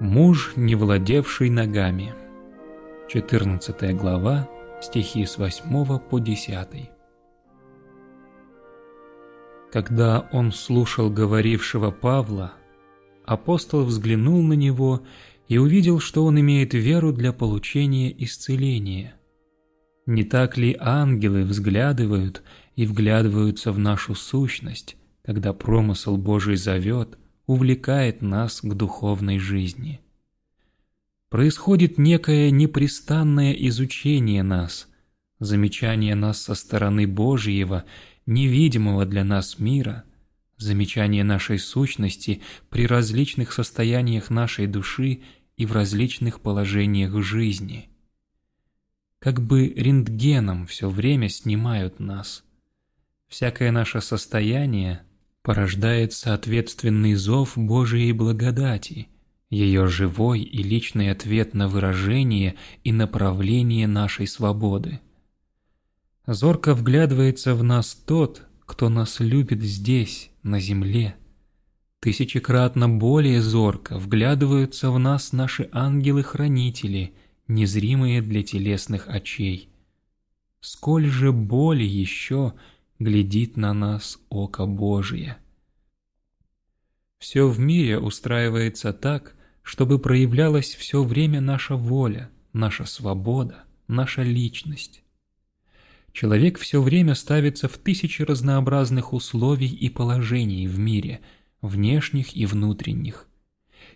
Муж, не владевший ногами. 14 глава, стихи с 8 по 10. Когда он слушал говорившего Павла, апостол взглянул на него и увидел, что он имеет веру для получения исцеления. Не так ли ангелы взглядывают и вглядываются в нашу сущность, когда промысел Божий зовет, увлекает нас к духовной жизни? Происходит некое непрестанное изучение нас, замечание нас со стороны Божьего – невидимого для нас мира, замечание нашей сущности при различных состояниях нашей души и в различных положениях жизни. Как бы рентгеном все время снимают нас. Всякое наше состояние порождает соответственный зов Божией благодати, ее живой и личный ответ на выражение и направление нашей свободы. Зорко вглядывается в нас тот, кто нас любит здесь, на земле. Тысячекратно более зорко вглядываются в нас наши ангелы-хранители, незримые для телесных очей. Сколь же боли еще глядит на нас око Божие. Все в мире устраивается так, чтобы проявлялась все время наша воля, наша свобода, наша личность человек все время ставится в тысячи разнообразных условий и положений в мире, внешних и внутренних.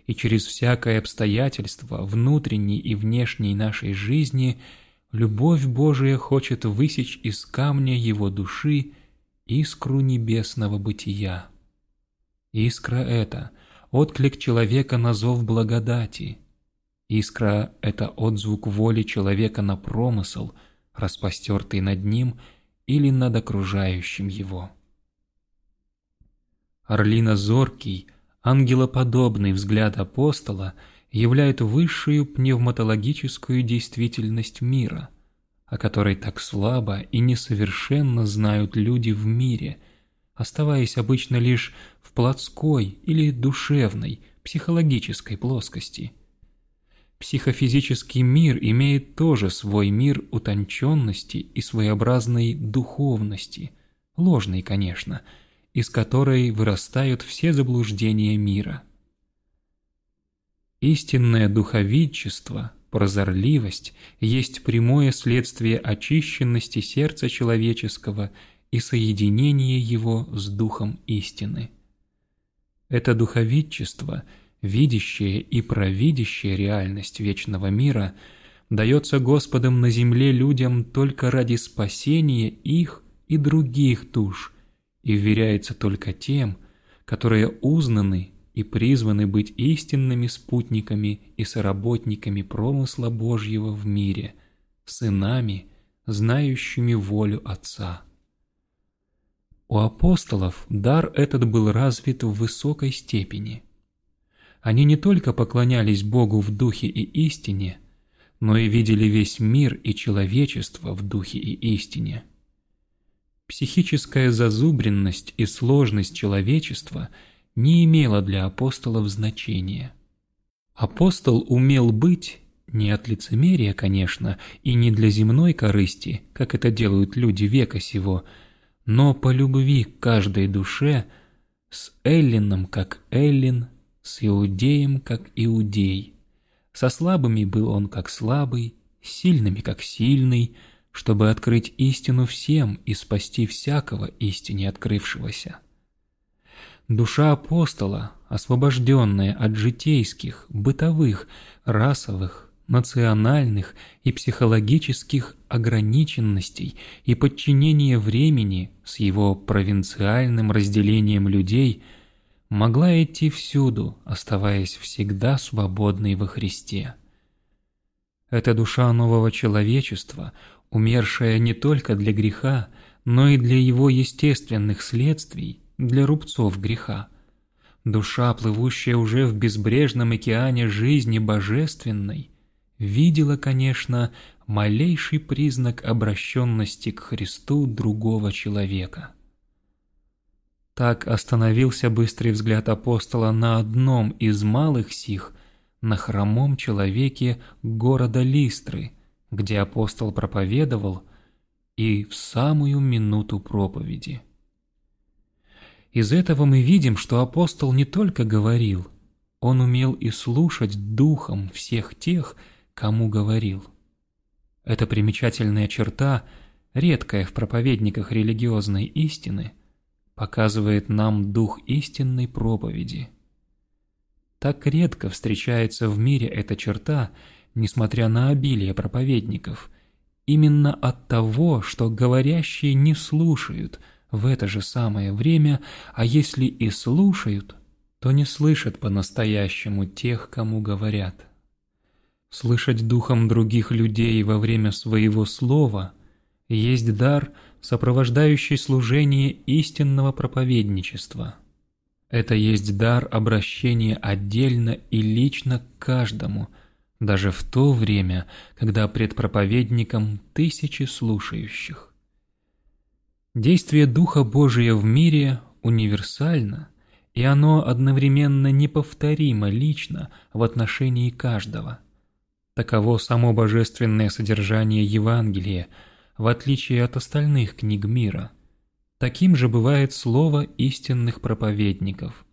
И через всякое обстоятельство внутренней и внешней нашей жизни любовь Божия хочет высечь из камня его души искру небесного бытия. Искра эта – отклик человека на зов благодати. Искра – это отзвук воли человека на промысл – распростертый над ним или над окружающим его. Орлино-зоркий, ангелоподобный взгляд апостола являет высшую пневматологическую действительность мира, о которой так слабо и несовершенно знают люди в мире, оставаясь обычно лишь в плотской или душевной, психологической плоскости – Психофизический мир имеет тоже свой мир утонченности и своеобразной духовности, ложной, конечно, из которой вырастают все заблуждения мира. Истинное духовидчество, прозорливость есть прямое следствие очищенности сердца человеческого и соединения его с духом истины. Это духовидчество – видящая и провидящая реальность вечного мира дается Господом на земле людям только ради спасения их и других душ и вверяется только тем, которые узнаны и призваны быть истинными спутниками и соработниками промысла Божьего в мире, сынами, знающими волю Отца. У апостолов дар этот был развит в высокой степени – они не только поклонялись Богу в духе и истине, но и видели весь мир и человечество в духе и истине. Психическая зазубренность и сложность человечества не имела для апостолов значения. Апостол умел быть, не от лицемерия, конечно, и не для земной корысти, как это делают люди века сего, но по любви к каждой душе, с Эллином как Эллин, с иудеем, как иудей. Со слабыми был он, как слабый, с сильными, как сильный, чтобы открыть истину всем и спасти всякого истине открывшегося. Душа апостола, освобожденная от житейских, бытовых, расовых, национальных и психологических ограниченностей и подчинения времени с его провинциальным разделением людей – могла идти всюду, оставаясь всегда свободной во Христе. Это душа нового человечества, умершая не только для греха, но и для его естественных следствий, для рубцов греха. Душа, плывущая уже в безбрежном океане жизни божественной, видела, конечно, малейший признак обращенности к Христу другого человека. Так остановился быстрый взгляд апостола на одном из малых сих, на хромом человеке города Листры, где апостол проповедовал, и в самую минуту проповеди. Из этого мы видим, что апостол не только говорил, он умел и слушать духом всех тех, кому говорил. Эта примечательная черта, редкая в проповедниках религиозной истины, показывает нам дух истинной проповеди. Так редко встречается в мире эта черта, несмотря на обилие проповедников, именно от того, что говорящие не слушают в это же самое время, а если и слушают, то не слышат по-настоящему тех, кому говорят. Слышать духом других людей во время своего слова есть дар, сопровождающий служение истинного проповедничества. Это есть дар обращения отдельно и лично к каждому, даже в то время, когда пред проповедником тысячи слушающих. Действие Духа Божия в мире универсально, и оно одновременно неповторимо лично в отношении каждого – Таково само божественное содержание Евангелия, в отличие от остальных книг мира. Таким же бывает слово истинных проповедников.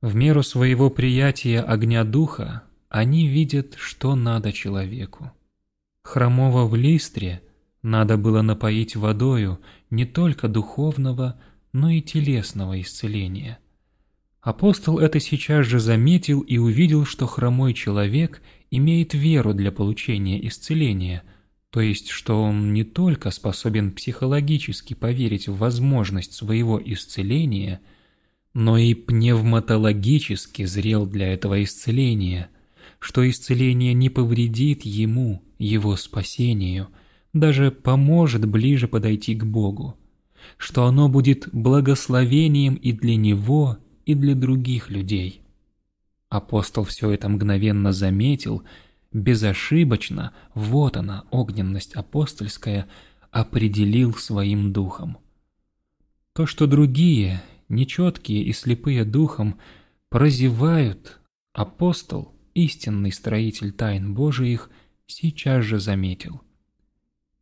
В меру своего приятия огня духа они видят, что надо человеку. Хромого в листре надо было напоить водою не только духовного, но и телесного исцеления – Апостол это сейчас же заметил и увидел, что хромой человек имеет веру для получения исцеления, то есть что он не только способен психологически поверить в возможность своего исцеления, но и пневматологически зрел для этого исцеления, что исцеление не повредит ему, его спасению, даже поможет ближе подойти к Богу, что оно будет благословением и для него, и для других людей. Апостол все это мгновенно заметил, безошибочно, вот она, огненность апостольская, определил своим духом. То, что другие, нечеткие и слепые духом, прозевают, апостол, истинный строитель тайн Божиих, сейчас же заметил.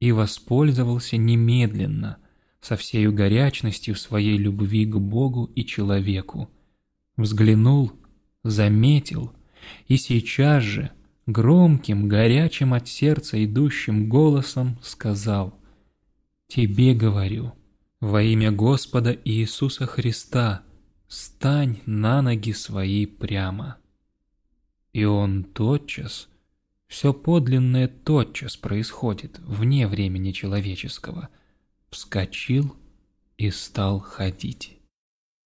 И воспользовался немедленно, со всею горячностью своей любви к Богу и человеку, взглянул, заметил, и сейчас же, громким, горячим от сердца идущим голосом сказал «Тебе говорю, во имя Господа Иисуса Христа, стань на ноги свои прямо». И он тотчас, все подлинное тотчас происходит вне времени человеческого, вскочил и стал ходить.